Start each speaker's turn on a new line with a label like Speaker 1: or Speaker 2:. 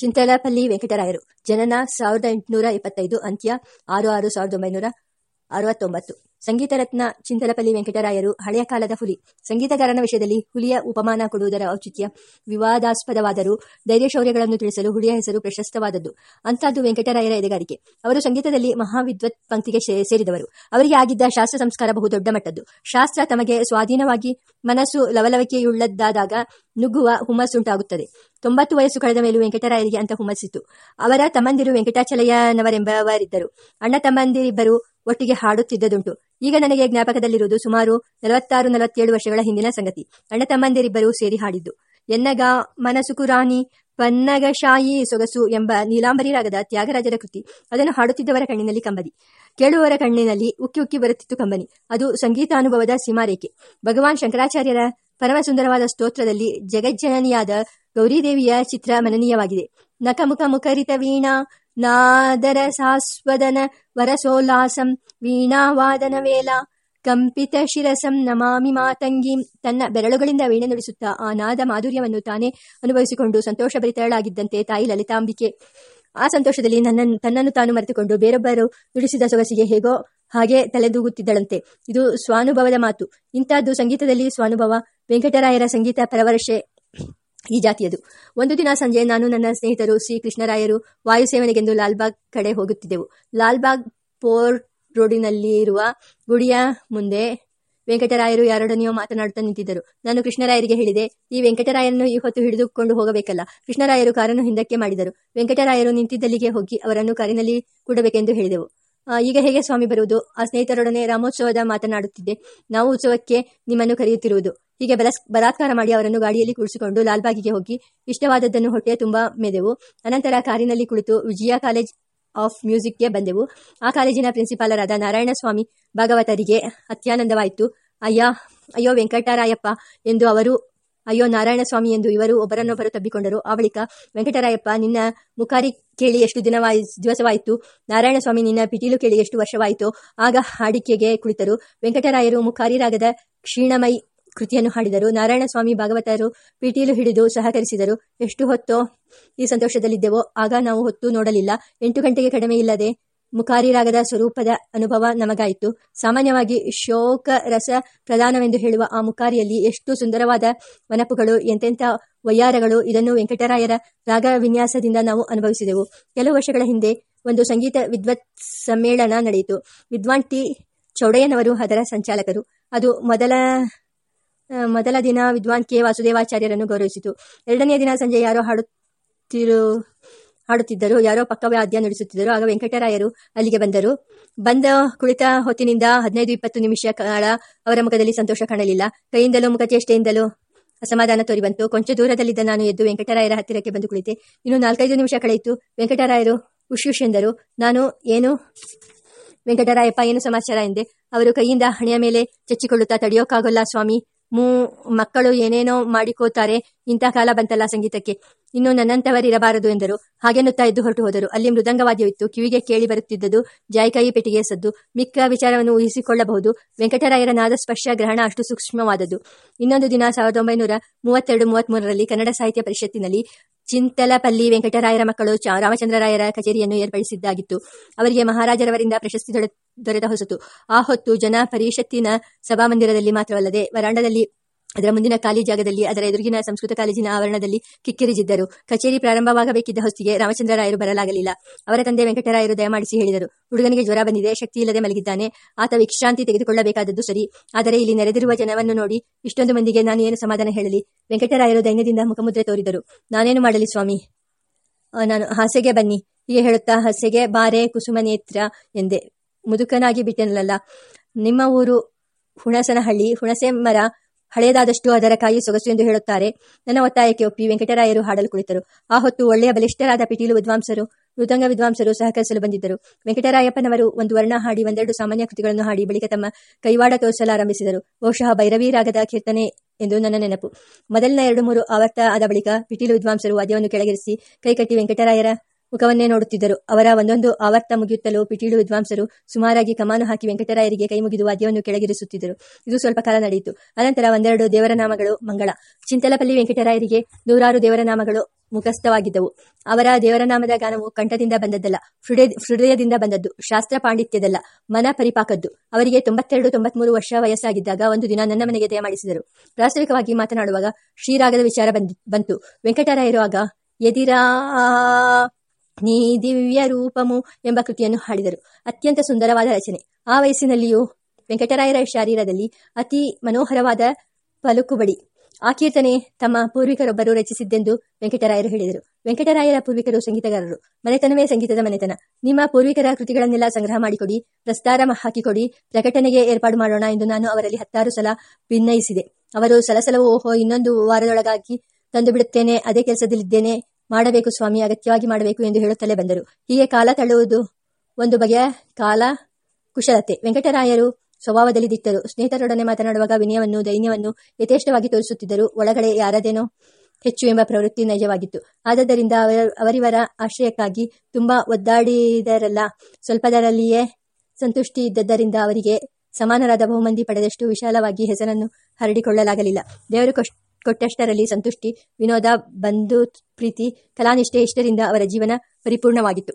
Speaker 1: ಚಿಂತಲಪಲ್ಲಿ ವೆಂಕಟರಾಯರು ಜನನ ಸಾವಿರದ ಎಂಟುನೂರ ಇಪ್ಪತ್ತೈದು, ಅಂತ್ಯ ಆರು ಆರು ಸಾವಿರದ ಒಂಬೈನೂರ ಅರವತ್ತೊಂಬತ್ತು. ಸಂಗೀತ ರತ್ನ ಚಿಂತಲಪಲ್ಲಿ ವೆಂಕಟರಾಯರು ಹಳೆಯ ಕಾಲದ ಹುಲಿ. ಸಂಗೀತಗಾರನ ವಿಷಯದಲ್ಲಿ ಹುಲಿಯ ಉಪಮಾನ ಕೊಡುವುದರ ಔಚಿತ್ಯ ವಿವಾದಾಸ್ಪದವಾದರೂ ಧೈರ್ಯ ಶೌರ್ಯಗಳನ್ನು ತಿಳಿಸಲು ಹುಲಿಯ ಹೆಸರು ಪ್ರಶಸ್ತವಾದದ್ದು. ಅಂತಹದ್ದು ವೆಂಕಟರಾಯರ ಎದೆಗಾರಿಕೆ. ಅವರು ಸಂಗೀತದಲ್ಲಿ ಮಹಾವಿದ್ವತ್ ಪಂಕ್ತಿಗೆ ಸೇರಿದವರು. ಅವರಿಗೆ ಆಗಿದ್ದ ಶಾಸ್ತ್ರ ಸಂಸ್ಕಾರ ಬಹುದೊಡ್ಡ ಮಟ್ಟದ್ದು. ಶಾಸ್ತ್ರ ತಮಗೆ ಸ್ವಾಧೀನವಾಗಿ ಮನಸ್ಸು ಲವಲವಿಕೆಯುಳ್ಳದ್ದಾದಾಗ ನುಗ್ಗುವ ಹುಮ್ಮಸ್ಸುಂಟಾಗುತ್ತದೆ ತೊಂಬತ್ತು ವಯಸ್ಸು ಕಳೆದ ಮೇಲೂ ವೆಂಕಟರಾಯರಿಗೆ ಅಂತ ಹುಮ್ಮಸ್ಸಿತು ಅವರ ತಮ್ಮಂದಿರು ವೆಂಕಟಾಚಲಯ್ಯನವರೆಂಬವರಿದ್ದರು. ಅಣ್ಣ ತಮ್ಮಂದಿರಿಬ್ಬರು ಒಟ್ಟಿಗೆ ಹಾಡುತ್ತಿದ್ದುದುಂಟು. ಈಗ ನನಗೆ ಜ್ಞಾಪಕದಲ್ಲಿರುವುದು ಸುಮಾರು ನಲವತ್ತಾರು, ನಲವತ್ತೇಳು ವರ್ಷಗಳ ಹಿಂದಿನ ಸಂಗತಿ. ಅಣ್ಣ ತಮ್ಮಂದಿರಿಬ್ಬರು ಸೇರಿ ಹಾಡಿದ್ದು. ಎನ್ನಗ ಮನಸುಕು ರಾಣಿ, ಪನ್ನಗಶಾಯಿ ಸೊಗಸು ಎಂಬ ನೀಲಾಂಬರಿ ರಾಗದ ತ್ಯಾಗರಾಜರ ಕೃತಿ. ಅದನ್ನು ಹಾಡುತ್ತಿದ್ದವರ ಕಣ್ಣಿನಲ್ಲಿ ಕಂಬನಿ. ಕೇಳುವವರ ಕಣ್ಣಿನಲ್ಲಿ ಉಕ್ಕಿ ಉಕ್ಕಿ ಬರುತ್ತಿತ್ತು ಕಂಬನಿ. ಅದು ಸಂಗೀತಾನುಭವದ ಸೀಮಾರೇಖೆ. ಭಗವಾನ್ ಶಂಕರಾಚಾರ್ಯರ ಪರಮ ಸುಂದರವಾದ ಸ್ತೋತ್ರದಲ್ಲಿ ಜಗಜ್ಜನನಿಯಾದ ಗೌರಿದೇವಿಯ ಚಿತ್ರ ಮನನೀಯವಾಗಿದೆ. ನಖಮುಖ ಮುಖರಿತ ವೀಣಾ ನಾದರ ಸಾಸ್ವದನ ವರಸೋಲ್ಲಾಸಂ, ವೀಣಾವಾದನ ವೇಲ ಕಂಪಿತ ಶಿರಸಂ ನಮಾಮಿ ಮಾತಂಗಿ, ತನ್ನ ಬೆರಳುಗಳಿಂದ ವೀಣೆ ನುಡಿಸುತ್ತಾ ಆ ನಾದ ಮಾಧುರ್ಯವನ್ನು ತಾನೇ ಅನುಭವಿಸಿಕೊಂಡು ಸಂತೋಷಭರಿತಳಾಗಿದ್ದಂತೆ ತಾಯಿ ಲಲಿತಾಂಬಿಕೆ. ಆ ಸಂತೋಷದಲ್ಲಿ ನನ್ನನ್ನು, ತನ್ನನ್ನು ತಾನು ಮರೆತುಕೊಂಡು ಬೇರೊಬ್ಬರು ನುಡಿಸಿದ ಸೊಗಸಿಗೆ ಹೇಗೋ ಹಾಗೆ ತಲೆದೂಗುತ್ತಿದ್ದಳಂತೆ. ಇದು ಸ್ವಾನುಭವದ ಮಾತು. ಇಂತಹದ್ದು ಸಂಗೀತದಲ್ಲಿ ಸ್ವಾನುಭವ. ವೆಂಕಟರಾಯರ ಸಂಗೀತ ಪರವರ್ಷೆ ಈ ಜಾತಿಯದು. ಒಂದು ದಿನ ಸಂಜೆ ನಾನು ನನ್ನ ಸ್ನೇಹಿತರು ಶ್ರೀ ಕೃಷ್ಣರಾಯರು ವಾಯುಸೇವನೆಗೆಂದು ಲಾಲ್ಬಾಗ್ ಕಡೆ ಹೋಗುತ್ತಿದ್ದೆವು. ಲಾಲ್ಬಾಗ್ ಪೋರ್ಟ್ ರೋಡಿನಲ್ಲಿರುವ ಗುಡಿಯ ಮುಂದೆ ವೆಂಕಟರಾಯರು ಯಾರೊಡನೆಯೋ ಮಾತನಾಡುತ್ತಾ ನಿಂತಿದ್ದರು. ನಾನು ಕೃಷ್ಣರಾಯರಿಗೆ ಹೇಳಿದೆ, ಈ ವೆಂಕಟರಾಯರನ್ನು ಈ ಹೊತ್ತು ಹಿಡಿದುಕೊಂಡು ಹೋಗಬೇಕಲ್ಲ. ಕೃಷ್ಣರಾಯರು ಕಾರನ್ನು ಹಿಂದಕ್ಕೆ ಮಾಡಿದರು. ವೆಂಕಟರಾಯರು ನಿಂತಿದ್ದಲ್ಲಿಗೆ ಹೋಗಿ ಅವರನ್ನು ಕಾರಿನಲ್ಲಿ ಕೂಡಬೇಕೆಂದು ಹೇಳಿದೆವು. ಈಗ ಹೇಗೆ ಸ್ವಾಮಿ ಬರುವುದು? ಆ ಸ್ನೇಹಿತರೊಡನೆ ರಾಮೋತ್ಸವದ ಮಾತನಾಡುತ್ತಿದ್ದೆ. ನಾವು ಉತ್ಸವಕ್ಕೆ ನಿಮ್ಮನ್ನು ಕರೆಯುತ್ತಿರುವುದು. ಹೀಗೆ ಬಲಸ್, ಬಲಾತ್ಕಾರ ಮಾಡಿ ಅವರನ್ನು ಗಾಡಿಯಲ್ಲಿ ಕೂಡಿಸಿಕೊಂಡು ಲಾಲ್ಬಾಗಿಗೆ ಹೋಗಿ ಇಷ್ಟವಾದದ್ದನ್ನು ಹೊಟ್ಟೆ ತುಂಬಾ ಮೆದೆವು. ಅನಂತರ ಕಾರಿನಲ್ಲಿ ಕುಳಿತು ವಿಜಯ ಕಾಲೇಜ್ ಆಫ್ ಮ್ಯೂಸಿಕ್ಗೆ ಬಂದೆವು. ಆ ಕಾಲೇಜಿನ ಪ್ರಿನ್ಸಿಪಾಲರಾದ ನಾರಾಯಣಸ್ವಾಮಿ ಭಾಗವತರಿಗೆ ಅತ್ಯಾನಂದವಾಯಿತು. ಅಯ್ಯ, ಅಯ್ಯೋ ವೆಂಕಟರಾಯಪ್ಪ ಎಂದು ಅವರು ಅಯ್ಯೋ ನಾರಾಯಣಸ್ವಾಮಿ ಎಂದು ಇವರು ಒಬ್ಬರನ್ನೊಬ್ಬರು ತಬ್ಬಿಕೊಂಡರು. ಆ ಬಳಿಕ, ವೆಂಕಟರಾಯಪ್ಪ, ನಿನ್ನ ಮುಖಾರಿ ಕೇಳಿ ಎಷ್ಟು ದಿನವಾಯ್, ದಿವಸವಾಯಿತು? ನಾರಾಯಣಸ್ವಾಮಿ ನಿನ್ನ ಪಿಟೀಲು ಕೇಳಿ ಎಷ್ಟು ವರ್ಷವಾಯಿತು? ಆಗ ಹಾಡಿಕೆಗೆ ಕುಳಿತರು. ವೆಂಕಟರಾಯರು ಮುಖಾರಿ ರಾಗದ ಕ್ಷೀಣಮೈ ಕೃತಿಯನ್ನು ಹಾಡಿದರು. ನಾರಾಯಣ ಸ್ವಾಮಿ ಭಾಗವತರು ಪಿಟೀಲು ಹಿಡಿದು ಸಹಕರಿಸಿದರು. ಎಷ್ಟು ಹೊತ್ತೋ ಈ ಸಂತೋಷದಲ್ಲಿದ್ದೆವೋ? ಆಗ ನಾವು ಹೊತ್ತು ನೋಡಲಿಲ್ಲ. ಎಂಟು ಗಂಟೆಗೆ ಕಡಿಮೆ ಇಲ್ಲದೆ ಮುಖಾರಿ ರಾಗದ ಸ್ವರೂಪದ ಅನುಭವ ನಮಗಾಯಿತು. ಸಾಮಾನ್ಯವಾಗಿ ಶೋಕ ರಸ ಪ್ರಧಾನವೆಂದು ಹೇಳುವ ಆ ಮುಖಾರಿಯಲ್ಲಿ ಎಷ್ಟು ಸುಂದರವಾದ ವನಪುಗಳು, ಎಂತೆಂಥ ವಯ್ಯಾರಗಳು, ಇದನ್ನು ವೆಂಕಟರಾಯರ ರಾಗ ವಿನ್ಯಾಸದಿಂದ ನಾವು ಅನುಭವಿಸಿದೆವು. ಕೆಲವು ವರ್ಷಗಳ ಹಿಂದೆ ಒಂದು ಸಂಗೀತ ವಿದ್ವತ್ ಸಮ್ಮೇಳನ ನಡೆಯಿತು. ವಿದ್ವಾನ್ ಟಿ. ಚೌಡಯ್ಯನವರು ಅದರ ಸಂಚಾಲಕರು. ಅದು ಮೊದಲ ಮೊದಲ ದಿನ ವಿದ್ವಾನ್ ಕೆ. ವಾಸುದೇವಾಚಾರ್ಯರನ್ನು ಗೌರವಿಸಿತು. ಎರಡನೆಯ ದಿನ ಸಂಜೆ ಯಾರೋ ಹಾಡುತ್ತಿರು ಹಾಡುತ್ತಿದ್ದರು. ಯಾರೋ ಪಕ್ಕವಾದ್ಯ ನಡೆಸುತ್ತಿದ್ದರು. ಆಗ ವೆಂಕಟರಾಯರು ಅಲ್ಲಿಗೆ ಬಂದರು. ಬಂದ ಕುಳಿತ ಹೊತ್ತಿನಿಂದ ಹದಿನೈದು ಇಪ್ಪತ್ತು ನಿಮಿಷ ಕಾಲ ಅವರ ಮುಖದಲ್ಲಿ ಸಂತೋಷ ಕಾಣಲಿಲ್ಲ. ಕೈಯಿಂದಲೂ ಮುಖಚೇಷ್ಟೆಯಿಂದಲೂ ಅಸಮಾಧಾನ ತೋರಿ ಬಂತು. ಕೊಂಚ ದೂರದಲ್ಲಿದ್ದ ನಾನು ಎದ್ದು ವೆಂಕಟರಾಯರ ಹತ್ತಿರಕ್ಕೆ ಬಂದು ಕುಳಿತೆ. ಇನ್ನು ನಾಲ್ಕೈದು ನಿಮಿಷ ಕಳೆಯಿತು ವೆಂಕಟರಾಯರು ಉಶ್ ಎಂದರು. ನಾನು ಏನು? ವೆಂಕಟರಾಯಪ್ಪ, ಏನು ಸಮಾಚಾರ ಎಂದೆ. ಅವರು ಕೈಯಿಂದ ಹಣೆಯ ಮೇಲೆ ಚಚ್ಚಿಕೊಳ್ಳುತ್ತಾ, ತಡೆಯೋಕ್ಕಾಗಲ್ಲ ಸ್ವಾಮಿ. ಮೂ, ಮಕ್ಕಳು ಏನೇನೋ ಮಾಡಿಕೋತಾರೆ ಇಂತಹ ಕಾಲ ಬಂತಲ್ಲ ಸಂಗೀತಕ್ಕೆ. ಇನ್ನು ನನ್ನಂತವರಿರಬಾರದು ಎಂದರು. ಹಾಗೆನ್ನುತ್ತಾ ಎದ್ದು ಹೊರಟು ಹೋದರು. ಅಲ್ಲಿ ಮೃದಂಗವಾದ್ಯವಿತ್ತು. ಕಿವಿಗೆ ಕೇಳಿ ಬರುತ್ತಿದ್ದುದು ಜಾಯ್ಕಾಯಿ ಪೆಟ್ಟಿಗೆಯ ಸದ್ದು. ಮಿಕ್ಕ ವಿಚಾರವನ್ನು ಊಹಿಸಿಕೊಳ್ಳಬಹುದು. ವೆಂಕಟರಾಯರ ನಾದ ಸ್ಪರ್ಶ ಗ್ರಹಣ ಅಷ್ಟು ಸೂಕ್ಷ್ಮವಾದದ್ದು. ಇನ್ನೊಂದು ದಿನ ಸಾವಿರದ ಒಂಬೈನೂರ ಮೂವತ್ತೆರಡು, ಮೂವತ್ಮೂರರಲ್ಲಿ ಕನ್ನಡ ಸಾಹಿತ್ಯ ಪರಿಷತ್ತಿನಲ್ಲಿ ಚಿಂತಲಪಲ್ಲಿ ವೆಂಕಟರಾಯರ ಮಕ್ಕಳು ರಾಮಚಂದ್ರರಾಯರ ಕಚೇರಿಯನ್ನು ಏರ್ಪಡಿಸಿದ್ದಾಗಿತ್ತು. ಅವರಿಗೆ ಮಹಾರಾಜರವರಿಂದ ಪ್ರಶಸ್ತಿ ದೊರೆ- ದೊರೆತ ಹೊಸತು. ಆ ಹೊತ್ತು ಜನ ಪರಿಷತ್ತಿನ ಸಭಾಮಂದಿರದಲ್ಲಿ ಮಾತ್ರವಲ್ಲದೆ ವರಾಂಡದಲ್ಲಿ, ಅದರ ಮುಂದಿನ ಖಾಲಿ ಜಾಗದಲ್ಲಿ, ಅದರ ಎದುರಿಗಿನ ಸಂಸ್ಕೃತ ಕಾಲೇಜಿನ ಆವರಣದಲ್ಲಿ ಕಿಕ್ಕಿರಿಜಿದ್ದರು ಕಚೇರಿ ಪ್ರಾರಂಭವಾಗಬೇಕಿದ್ದ ಹೊತ್ತಿಗೆ ರಾಮಚಂದ್ರರಾಯರು ಬರಲಾಗಲಿಲ್ಲ. ಅವರ ತಂದೆ ವೆಂಕಟರಾಯರು ದಯಮಾಡಿಸಿ ಹೇಳಿದರು, ಹುಡುಗನಿಗೆ ಜ್ವರ ಬಂದಿದೆ, ಶಕ್ತಿ ಇಲ್ಲದೆ ಮಲಗಿದ್ದಾನೆ. ಆತ ವಿಶ್ರಾಂತಿ ತೆಗೆದುಕೊಳ್ಳಬೇಕಾದದ್ದು ಸರಿ. ಆದರೆ ಇಲ್ಲಿ ನೆರೆದಿರುವ ಜನವನ್ನು ನೋಡಿ ಇಷ್ಟೊಂದು ಮಂದಿಗೆ ನಾನು ಏನು ಸಮಾಧಾನ ಹೇಳಲಿ? ವೆಂಕಟರಾಯರು ದೈನ್ಯದಿಂದ ಮುಖಮುದ್ರೆ ತೋರಿದರು, ನಾನೇನು ಮಾಡಲಿ ಸ್ವಾಮಿ? ನಾನು ಹಾಸೆಗೆ ಬನ್ನಿ. ಹೀಗೆ ಹೇಳುತ್ತಾ ಹಾಸೆಗೆ ಬಾರೆ ಕುಸುಮ ನೇತ್ರ ಎಂದೆ. ಮುದುಕನಾಗಿ ಬಿಟ್ಟೆನಲ್ಲ ನಿಮ್ಮ ಊರು ಹುಣಸನಹಳ್ಳಿ ಹುಣಸೆ ಮರ ಹಳೆಯದಾದಷ್ಟು ಅದರ ಕಾಯಿ ಸೊಗಸು ಎಂದು ಹೇಳುತ್ತಾರೆ. ನನ್ನ ಒತ್ತಾಯಕ್ಕೆ ಒಪ್ಪಿ ವೆಂಕಟರಾಯರು ಹಾಡಲು ಕುಳಿತರು. ಆ ಹೊತ್ತು ಒಳ್ಳೆಯ ಬಲಿಷ್ಠರಾದ ಪಿಟೀಲು ವಿದ್ವಾಂಸರು, ಮೃದಂಗ ವಿದ್ವಾಂಸರು ಸಹಕರಿಸಲು ಬಂದಿದ್ದರು. ವೆಂಕಟರಾಯಪ್ಪನವರು ಒಂದು ವರ್ಣ ಹಾಡಿ, ಒಂದೆರಡು ಸಾಮಾನ್ಯ ಕೃತಿಗಳನ್ನು ಹಾಡಿ ಬಳಿಕ ತಮ್ಮ ಕೈವಾಡ ತೋರಿಸಲಾರಂಭಿಸಿದರು ಬಹುಶಃ ಭೈರವಿ ರಾಗದ ಕೀರ್ತನೆ ಎಂದು ನನ್ನ ನೆನಪು. ಮೊದಲಿನ ಎರಡು ಮೂರು ಆವರ್ತ ಆದ ಬಳಿಕ ಪಿಟೀಲು ವಿದ್ವಾಂಸರು ವಾದ್ಯವನ್ನು ಕೆಳಗಿರಿಸಿ ಕೈಕಟ್ಟಿ ವೆಂಕಟರಾಯರ ಮುಖವನ್ನೇ ನೋಡುತ್ತಿದ್ದರು. ಅವರ ಒಂದೊಂದು ಆವರ್ತ ಮುಗಿಯುತ್ತಲೂ ಪಿಟೀಲು ವಿದ್ವಾಂಸರು ಸುಮಾರಾಗಿ ಕಮಾನು ಹಾಕಿ ವೆಂಕಟರಾಯರಿಗೆ ಕೈ ಮುಗಿದು ವಾದ್ಯವನ್ನು ಕೆಳಗಿರಿಸುತ್ತಿದ್ದರು. ಇದು ಸ್ವಲ್ಪ ಕಾಲ ನಡೆಯಿತು. ಅನಂತರ ಒಂದೆರಡು ದೇವರ ನಾಮಗಳು ಮಂಗಳ. ಚಿಂತಲಪಲ್ಲಿ ವೆಂಕಟರಾಯರಿಗೆ ನೂರಾರು ದೇವರ ನಾಮಗಳು ಮುಖಸ್ಥವಾಗಿದ್ದವು. ಅವರ ದೇವರನಾಮದ ಗಾನವು ಕಂಠದಿಂದ ಬಂದದ್ದಲ್ಲ, ಹೃದಯ, ಹೃದಯದಿಂದ ಬಂದದ್ದು, ಶಾಸ್ತ್ರ ಪಾಂಡಿತ್ಯದಲ್ಲ, ಮನ ಪರಿಪಾಕದ್ದು. ಅವರಿಗೆ ತೊಂಬತ್ತೆರಡು, ತೊಂಬತ್ಮೂರು ವರ್ಷ ವಯಸ್ಸಾಗಿದ್ದಾಗ ಒಂದು ದಿನ ನನ್ನ ಮನೆಗೆ ದಯಮಾಡಿಸಿದರು. ಪ್ರಾಸ್ತಾವಿಕವಾಗಿ ಮಾತನಾಡುವಾಗ ಶ್ರೀರಾಗದ ವಿಚಾರ ಬಂದಿ, ಬಂತು. ವೆಂಕಟರಾಯರು ಆಗ ಎದಿರಾ ನೀ ದಿವ್ಯ ರೂಪಮು ಎಂಬ ಕೃತಿಯನ್ನು ಹಾಡಿದರು. ಅತ್ಯಂತ ಸುಂದರವಾದ ರಚನೆ. ಆ ವಯಸ್ಸಿನಲ್ಲಿಯೂ ವೆಂಕಟರಾಯರ ಶರೀರದಲ್ಲಿ ಅತಿ ಮನೋಹರವಾದ ಪಲುಕುಬಡಿ. ಆ ಕೀರ್ತನೆ ತಮ್ಮ ಪೂರ್ವಿಕರೊಬ್ಬರು ರಚಿಸಿದ್ದೆಂದು ವೆಂಕಟರಾಯರು ಹೇಳಿದರು. ವೆಂಕಟರಾಯರ ಪೂರ್ವಿಕರು ಸಂಗೀತಗಾರರು. ಮನೆತನವೇ ಸಂಗೀತದ ಮನೆತನ. ನಿಮ್ಮ ಪೂರ್ವಿಕರ ಕೃತಿಗಳನ್ನೆಲ್ಲ ಸಂಗ್ರಹ ಮಾಡಿಕೊಡಿ, ಪ್ರಸ್ತಾರ ಹಾಕಿಕೊಡಿ, ಪ್ರಕಟಣೆಗೆ ಏರ್ಪಾಡು ಮಾಡೋಣ ಎಂದು ನಾನು ಅವರಲ್ಲಿ ಹತ್ತಾರು ಸಲ ಭಿನ್ನಯಿಸಿದೆ ಅವರು ಸಲಸಲವು, ಓಹೋ, ಇನ್ನೊಂದು ವಾರದೊಳಗಾಗಿ ತಂದು ಬಿಡುತ್ತೇನೆ ಅದೇ ಕೆಲಸದಲ್ಲಿದ್ದೇನೆ ಮಾಡಬೇಕು ಸ್ವಾಮಿ, ಅಗತ್ಯವಾಗಿ ಮಾಡಬೇಕು ಎಂದು ಹೇಳುತ್ತಲೇ ಬಂದರು. ಹೀಗೆ ಕಾಲ ತಳ್ಳುವುದು ಒಂದು ಬಗೆಯ ಕಾಲ ಕುಶಲತೆ. ವೆಂಕಟರಾಯರು ಸ್ವಭಾವದಲ್ಲಿ ದಿಟ್ಟರು. ಸ್ನೇಹಿತರೊಡನೆ ಮಾತನಾಡುವಾಗ ವಿನಯವನ್ನು, ದೈನ್ಯವನ್ನು ಯಥೇಷ್ಟವಾಗಿ ತೋರಿಸುತ್ತಿದ್ದರು. ಒಳಗಡೆ ಯಾರದೇನೋ ಹೆಚ್ಚು ಎಂಬ ಪ್ರವೃತ್ತಿ ನೈಜವಾಗಿತ್ತು. ಆದ್ದರಿಂದ ಅವರ- ಅವರಿವರ ಆಶ್ರಯಕ್ಕಾಗಿ ತುಂಬಾ ಒದ್ದಾಡಿದರಲ್ಲ, ಸ್ವಲ್ಪದರಲ್ಲಿಯೇ ಸಂತುಷ್ಟಿ ಇದ್ದದ್ದರಿಂದ ಅವರಿಗೆ ಸಮಾನರಾದ ಬಹುಮಂದಿ ಪಡೆದಷ್ಟು ವಿಶಾಲವಾಗಿ ಹೆಸರನ್ನು ಹರಡಿಕೊಳ್ಳಲಾಗಲಿಲ್ಲ. ದೇವರು ಕೊಶ್- ಕೊಟ್ಟಷ್ಟರಲ್ಲಿ ಸಂತುಷ್ಟಿ ವಿನೋದ ಬಂಧು ಪ್ರೀತಿ ಕಲಾನಿಷ್ಠೆ ಇಷ್ಟರಿಂದ ಅವರ ಜೀವನ ಪರಿಪೂರ್ಣವಾಗಿತ್ತು.